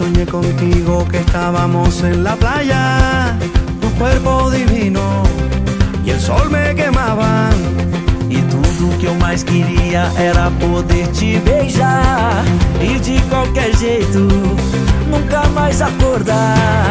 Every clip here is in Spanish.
soñé contigo que estábamos en la playa, tu cuerpo divino e o sol me quemava. E tudo que eu mais queria era poder te beijar e de qualquer jeito nunca mais acordar.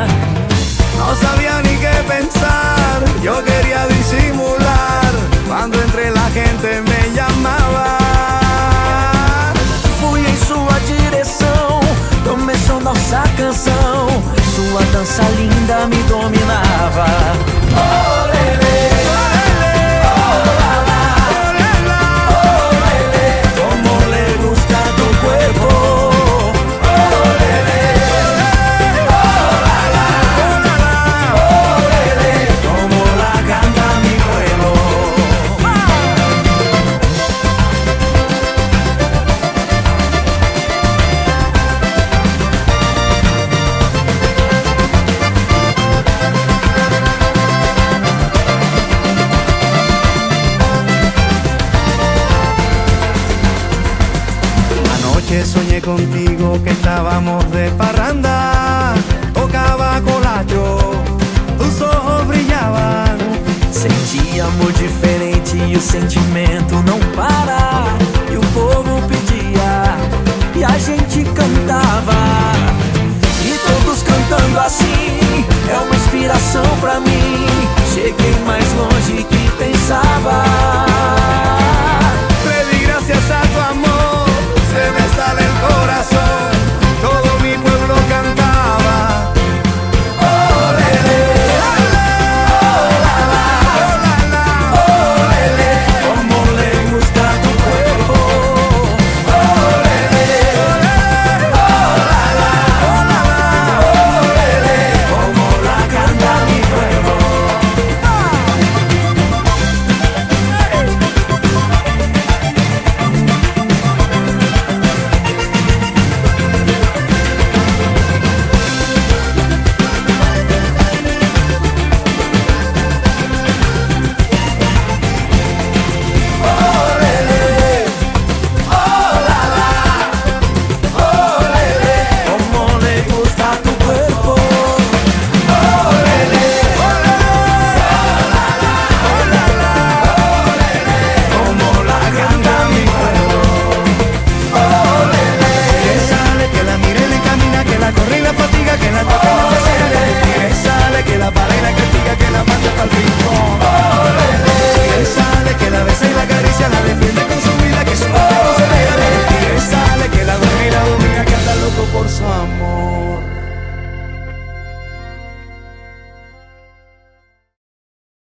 Contigo que estábamos de parranda, tocaba colacho, tus ojos brillaban. Senti amor diferente e o sentimento não para. E o povo pedia e a gente cantava.